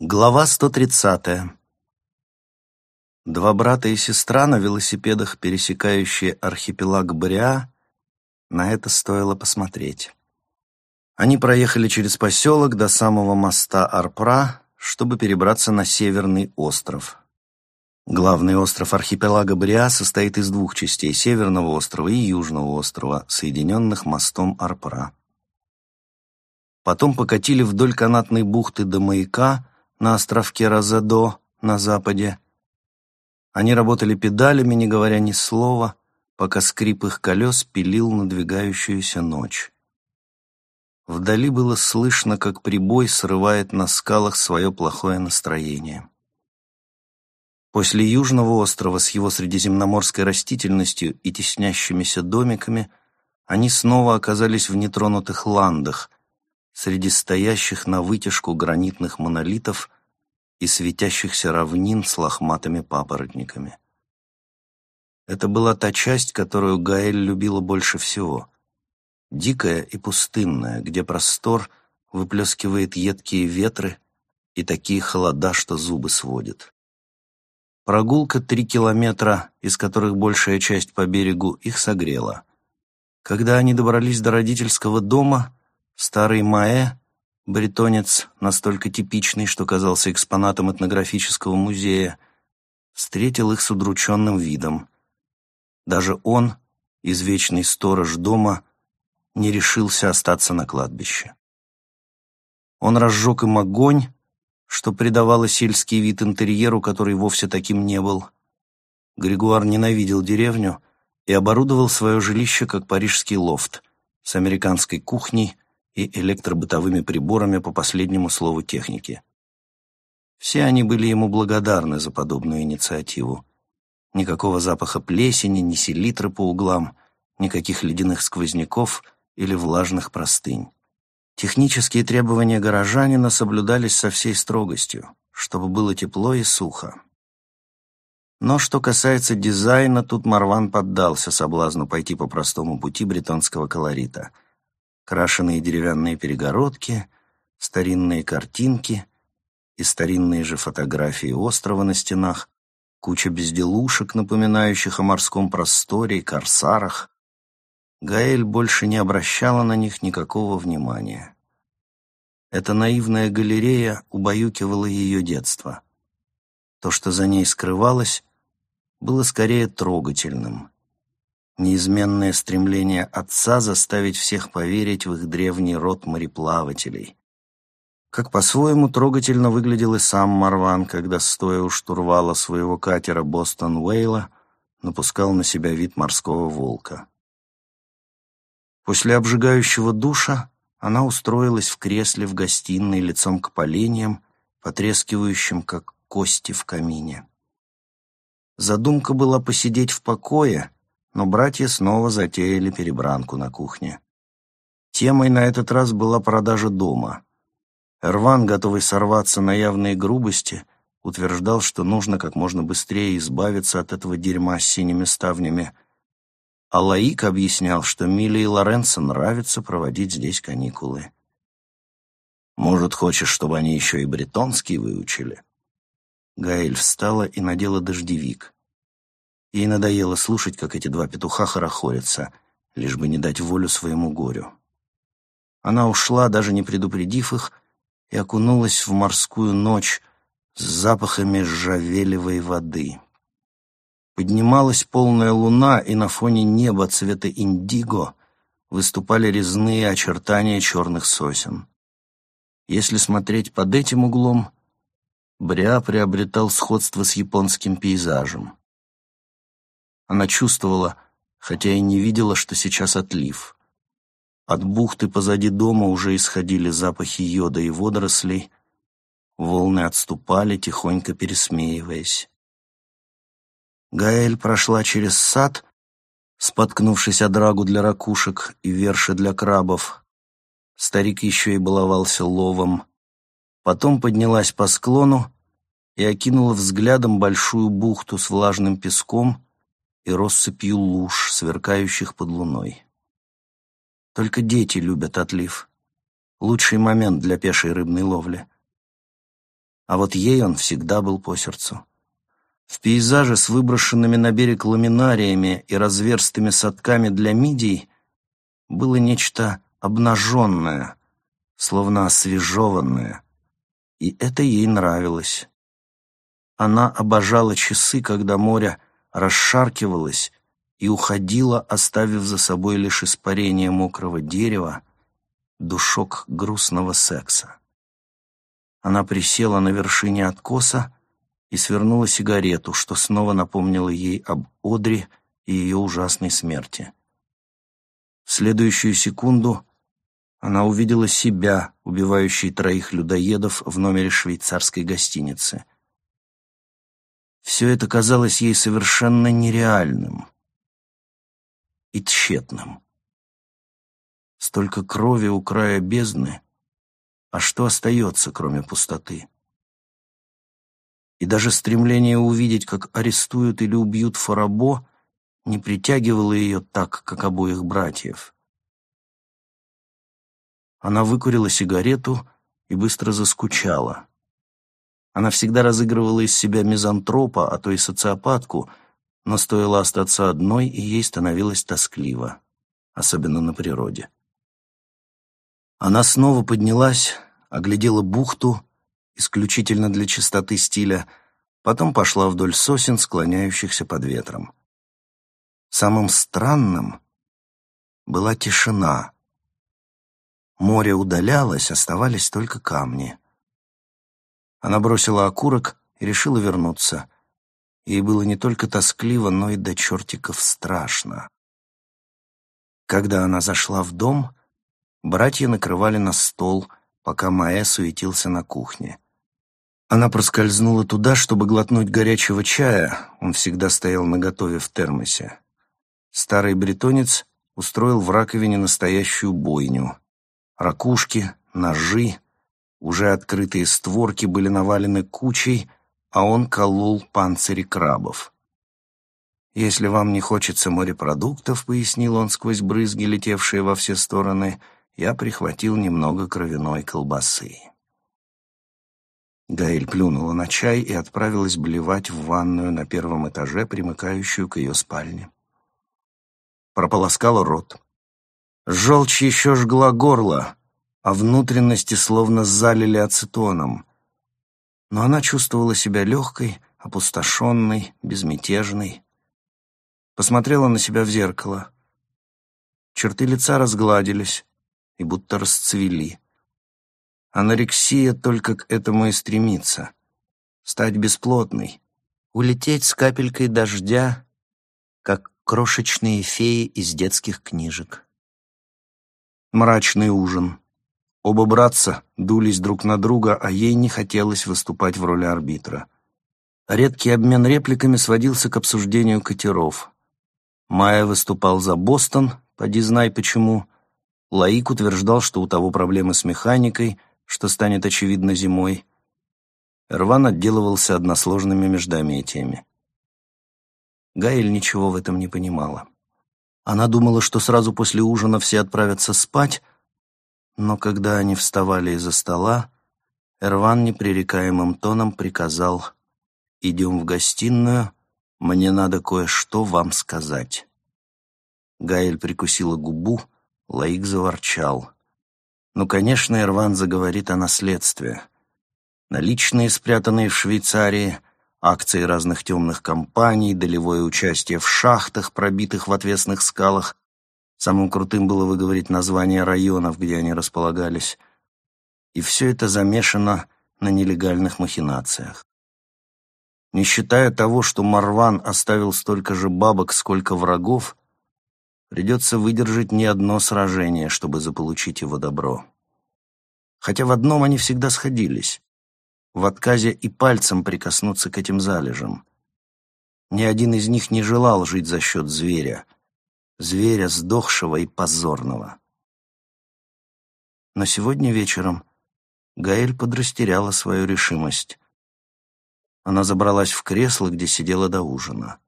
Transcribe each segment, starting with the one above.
Глава 130. Два брата и сестра на велосипедах, пересекающие архипелаг Бриа, на это стоило посмотреть. Они проехали через поселок до самого моста Арпра, чтобы перебраться на северный остров. Главный остров архипелага Бриа состоит из двух частей — северного острова и южного острова, соединенных мостом Арпра. Потом покатили вдоль канатной бухты до маяка — на островке Розадо на западе. Они работали педалями, не говоря ни слова, пока скрип их колес пилил надвигающуюся ночь. Вдали было слышно, как прибой срывает на скалах свое плохое настроение. После Южного острова с его средиземноморской растительностью и теснящимися домиками они снова оказались в нетронутых ландах, среди стоящих на вытяжку гранитных монолитов и светящихся равнин с лохматыми папоротниками. Это была та часть, которую Гаэль любила больше всего. Дикая и пустынная, где простор выплескивает едкие ветры и такие холода, что зубы сводят. Прогулка три километра, из которых большая часть по берегу, их согрела. Когда они добрались до родительского дома, Старый Маэ, бретонец, настолько типичный, что казался экспонатом этнографического музея, встретил их с удрученным видом. Даже он, извечный сторож дома, не решился остаться на кладбище. Он разжег им огонь, что придавало сельский вид интерьеру, который вовсе таким не был. Григуар ненавидел деревню и оборудовал свое жилище как парижский лофт с американской кухней, и электробытовыми приборами по последнему слову техники. Все они были ему благодарны за подобную инициативу. Никакого запаха плесени, ни селитры по углам, никаких ледяных сквозняков или влажных простынь. Технические требования горожанина соблюдались со всей строгостью, чтобы было тепло и сухо. Но что касается дизайна, тут Марван поддался соблазну пойти по простому пути бретонского колорита — крашеные деревянные перегородки, старинные картинки и старинные же фотографии острова на стенах, куча безделушек, напоминающих о морском просторе и корсарах. Гаэль больше не обращала на них никакого внимания. Эта наивная галерея убаюкивала ее детство. То, что за ней скрывалось, было скорее трогательным неизменное стремление отца заставить всех поверить в их древний род мореплавателей. Как по-своему трогательно выглядел и сам Марван, когда, стоя у штурвала своего катера «Бостон Уэйла», напускал на себя вид морского волка. После обжигающего душа она устроилась в кресле в гостиной лицом к поленьям, потрескивающим, как кости в камине. Задумка была посидеть в покое — но братья снова затеяли перебранку на кухне. Темой на этот раз была продажа дома. Эрван, готовый сорваться на явные грубости, утверждал, что нужно как можно быстрее избавиться от этого дерьма с синими ставнями. А Лаик объяснял, что Миле и Лоренцо нравится проводить здесь каникулы. «Может, хочешь, чтобы они еще и бретонский выучили?» Гаэль встала и надела дождевик. Ей надоело слушать, как эти два петуха хорохорятся, лишь бы не дать волю своему горю. Она ушла, даже не предупредив их, и окунулась в морскую ночь с запахами ржавелевой воды. Поднималась полная луна, и на фоне неба цвета индиго выступали резные очертания черных сосен. Если смотреть под этим углом, Бриа приобретал сходство с японским пейзажем. Она чувствовала, хотя и не видела, что сейчас отлив. От бухты позади дома уже исходили запахи йода и водорослей. Волны отступали, тихонько пересмеиваясь. Гаэль прошла через сад, споткнувшись о драгу для ракушек и верши для крабов. Старик еще и баловался ловом. Потом поднялась по склону и окинула взглядом большую бухту с влажным песком, и россыпью луж, сверкающих под луной. Только дети любят отлив. Лучший момент для пешей рыбной ловли. а вот ей он всегда был по сердцу. В пейзаже с выброшенными на берег ламинариями и разверстыми садками для мидий было нечто обнаженное, словно освежеванное, и это ей нравилось. Она обожала часы, когда море расшаркивалось и уходило, оставив за собой лишь испарение мокрого дерева, душок грустного секса. Она присела на вершине откоса и свернула сигарету, что снова напомнило ей об Одри и ее ужасной смерти. В следующую секунду она увидела себя, убивающей троих людоедов в номере швейцарской гостиницы. Все это казалось ей совершенно нереальным и тщетным. Столько крови у края бездны, а что остается, кроме пустоты? И даже стремление увидеть, как арестуют или убьют Фарабо, не притягивало ее так, как обоих братьев. Она выкурила сигарету и быстро заскучала. Она всегда разыгрывала из себя мизантропа, а то и социопатку, но стоило остаться одной, и ей становилось тоскливо, особенно на природе. Она снова поднялась, оглядела бухту, исключительно для чистоты стиля, потом пошла вдоль сосен, склоняющихся под ветром. Самым странным была тишина. Море удалялось, оставались только камни. Она бросила окурок и решила вернуться. Ей было не только тоскливо, но и до чертиков страшно. Когда она зашла в дом, Братья накрывали на стол, пока Маэ суетился на кухне. Она проскользнула туда, чтобы глотнуть горячего чая, он всегда стоял наготове в термосе. Старый бретонец устроил в раковине настоящую бойню. Ракушки, ножи, уже открытые створки были навалены кучей, а он колол панцири крабов. «Если вам не хочется морепродуктов», — пояснил он сквозь брызги, летевшие во все стороны, — я прихватил немного кровяной колбасы. Гаэль плюнула на чай и отправилась блевать в ванную на первом этаже, примыкающую к ее спальне. Прополоскала рот. Желчь еще жгла горло, а внутренности словно залили ацетоном. Но она чувствовала себя легкой, опустошенной, безмятежной. Посмотрела на себя в зеркало. Черты лица разгладились, и будто расцвели. Анорексия только к этому и стремится. Стать бесплотной, улететь с капелькой дождя, как крошечные феи из детских книжек. Мрачный ужин. Оба братца дулись друг на друга, а ей не хотелось выступать в роли арбитра. Редкий обмен репликами сводился к обсуждению катеров. Майя выступал за Бостон, поди знай почему, Лаик утверждал, что у того проблемы с механикой, что станет очевидно зимой. Рван отделывался односложными междометиями. Гаэль ничего в этом не понимала. Она думала, что сразу после ужина все отправятся спать, но когда они вставали из-за стола, Эрван непререкаемым тоном приказал «Идем в гостиную, мне надо кое-что вам сказать». Гаэль прикусила губу, Лаик заворчал. Ну, конечно, Ирван заговорит о наследстве. Наличные, спрятанные в Швейцарии, акции разных темных компаний, долевое участие в шахтах, пробитых в отвесных скалах. Самым крутым было выговорить названия районов, где они располагались. И все это замешано на нелегальных махинациях. Не считая того, что Марван оставил столько же бабок, сколько врагов, Придется выдержать не одно сражение, чтобы заполучить его добро. Хотя в одном они всегда сходились. В отказе и пальцем прикоснуться к этим залежам. Ни один из них не желал жить за счет зверя. Зверя сдохшего и позорного. Но сегодня вечером Гаэль подрастеряла свою решимость. Она забралась в кресло, где сидела до ужина.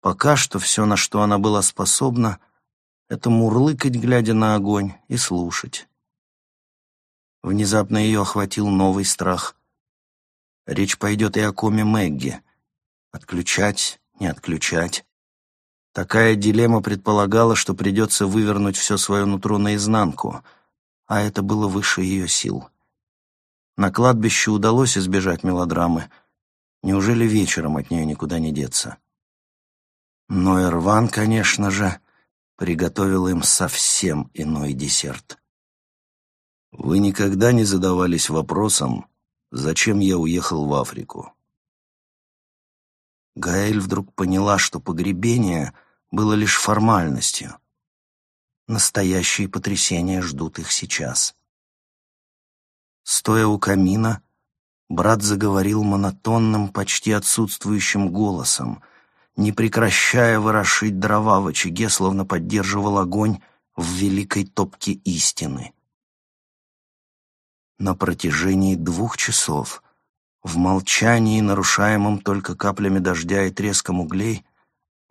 Пока что все, на что она была способна, это мурлыкать, глядя на огонь, и слушать. Внезапно ее охватил новый страх Речь пойдет и о коме Мэгги. Отключать, не отключать. Такая дилемма предполагала, что придется вывернуть все свое нутро наизнанку, а это было выше ее сил. На кладбище удалось избежать мелодрамы. Неужели вечером от нее никуда не деться? Но Ирван, конечно же, приготовил им совсем иной десерт. Вы никогда не задавались вопросом, зачем я уехал в Африку? Гаэль вдруг поняла, что погребение было лишь формальностью. Настоящие потрясения ждут их сейчас. Стоя у камина, брат заговорил монотонным, почти отсутствующим голосом, не прекращая ворошить дрова в очаге, словно поддерживал огонь в великой топке истины. На протяжении двух часов, в молчании, нарушаемом только каплями дождя и треском углей,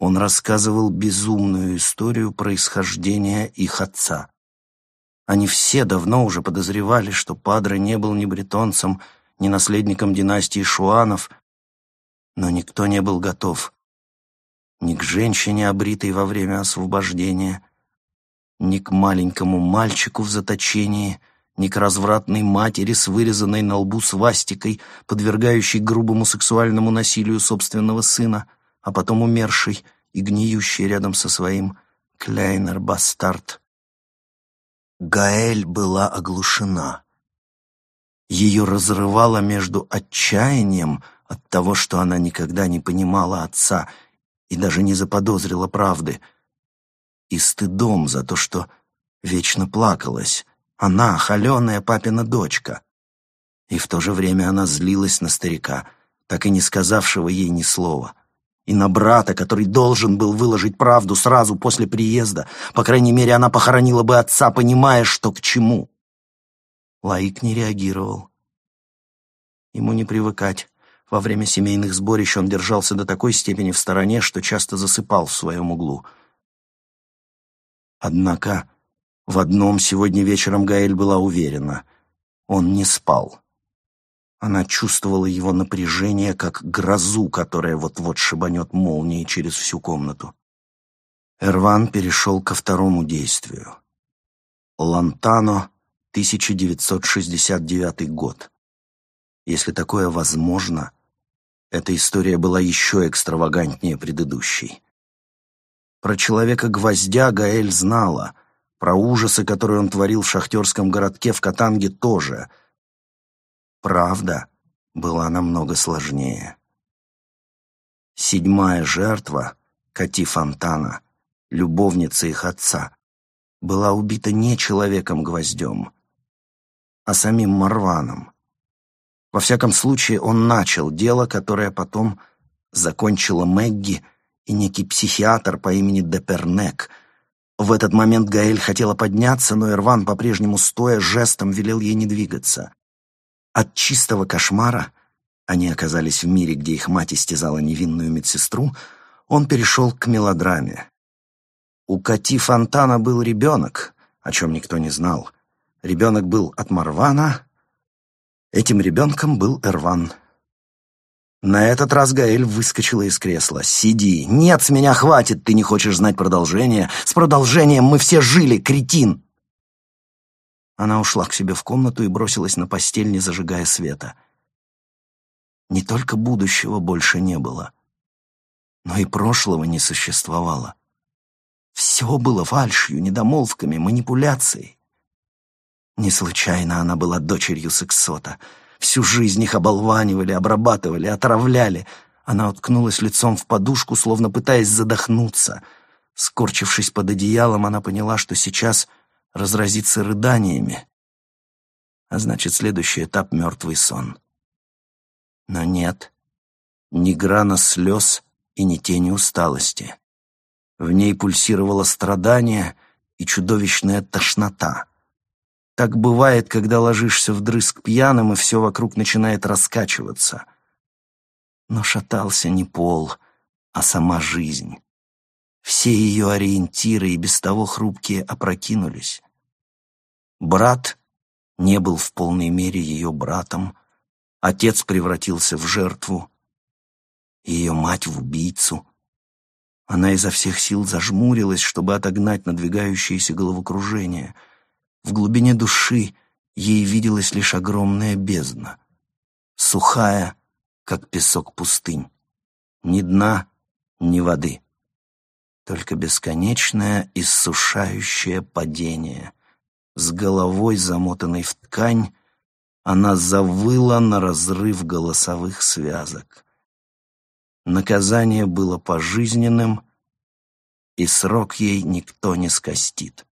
он рассказывал безумную историю происхождения их отца. Они все давно уже подозревали, что Падре не был ни бретонцем, ни наследником династии Шуанов, но никто не был готов ни к женщине, обритой во время освобождения, ни к маленькому мальчику в заточении, ни к развратной матери с вырезанной на лбу свастикой, подвергающей грубому сексуальному насилию собственного сына, а потом умершей и гниющей рядом со своим Кляйнер-бастард. Гаэль была оглушена. Ее разрывало между отчаянием от того, что она никогда не понимала отца и даже не заподозрила правды, и стыдом за то, что вечно плакалась. Она, холеная папина дочка. И в то же время она злилась на старика, так и не сказавшего ей ни слова — и на брата, который должен был выложить правду сразу после приезда. По крайней мере, она похоронила бы отца, понимая, что к чему. Лаик не реагировал. Ему не привыкать. Во время семейных сборищ он держался до такой степени в стороне, что часто засыпал в своем углу. Однако в одном сегодня вечером Гаэль была уверена. Он не спал. Она чувствовала его напряжение, как грозу, которая вот-вот шибанет молнией через всю комнату. Эрван перешел ко второму действию. Лантано, 1969 год. Если такое возможно, эта история была еще экстравагантнее предыдущей. Про человека-гвоздя Гаэль знала, про ужасы, которые он творил в шахтерском городке в Катанге тоже — Правда была намного сложнее. Седьмая жертва, Кати Фонтана, любовница их отца, была убита не человеком-гвоздем, а самим Марваном. Во всяком случае, он начал дело, которое потом закончила Мэгги и некий психиатр по имени Депернек. В этот момент Гаэль хотела подняться, но Ирван, по-прежнему стоя, жестом велел ей не двигаться. От чистого кошмара они оказались в мире, где их мать истязала невинную медсестру, он перешел к мелодраме. У Кати Фонтана был ребенок, о чем никто не знал. Ребенок был от Марвана, этим ребенком был Эрван. На этот раз Гаэль выскочила из кресла. «Сиди! Нет, с меня хватит! Ты не хочешь знать продолжение? С продолжением мы все жили, кретин!» Она ушла к себе в комнату и бросилась на постель, не зажигая света. Не только будущего больше не было, но и прошлого не существовало. Все было фальшью, недомолвками, манипуляцией. Не случайно она была дочерью сексота. Всю жизнь их оболванивали, обрабатывали, отравляли. Она уткнулась лицом в подушку, словно пытаясь задохнуться. Скорчившись под одеялом, она поняла, что сейчас — разразиться рыданиями, а значит, следующий этап — мертвый сон. Но нет, ни грана слез и ни тени усталости. В ней пульсировало страдание и чудовищная тошнота. Так бывает, когда ложишься вдрызг пьяным, и все вокруг начинает раскачиваться. Но шатался не пол, а сама жизнь. Все ее ориентиры и без того хрупкие опрокинулись. Брат не был в полной мере ее братом, Отец превратился в жертву, ее мать в убийцу. Она изо всех сил зажмурилась, чтобы отогнать надвигающееся головокружение. В глубине души ей виделась лишь огромная бездна, сухая, как песок пустынь. Ни дна, ни воды. Только бесконечное иссушающее падение. С головой, замотанной в ткань, она завыла на разрыв голосовых связок. Наказание было пожизненным, и срок ей никто не скостит.